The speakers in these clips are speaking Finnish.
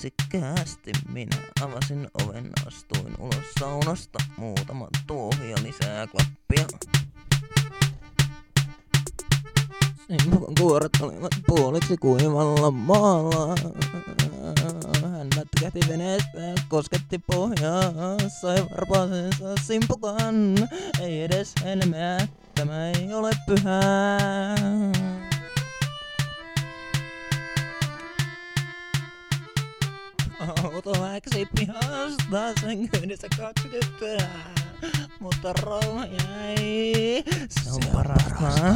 seksikkäästi minä avasin oven, astuin ulos saunasta, muutama tuohi ja lisää klappia. Simpukan kuoret olivat puoliksi kuivalla maalla. Hän mätkähti veneestä, kosketti pohjaa, sai varpaasensa simpukan. Ei edes helmeä, tämä ei ole pyhää. auto Autoväksi pihasta sen kyydessä kaksi tyttöä, mutta rouva jäi. Se on parasta.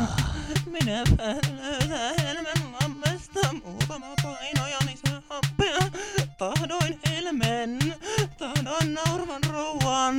Minä pääsen löytää helmen lammesta muutama paino ja lisää happea. Tahdoin helmen, tahdon naurvan rouvan.